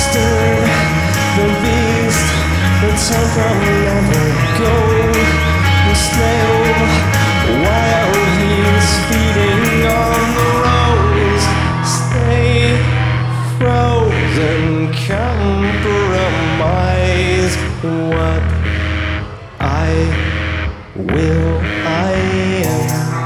master, the beast, the temple never going, the snail, while he's feeding on the rose. Stay frozen, compromise what I will, I am.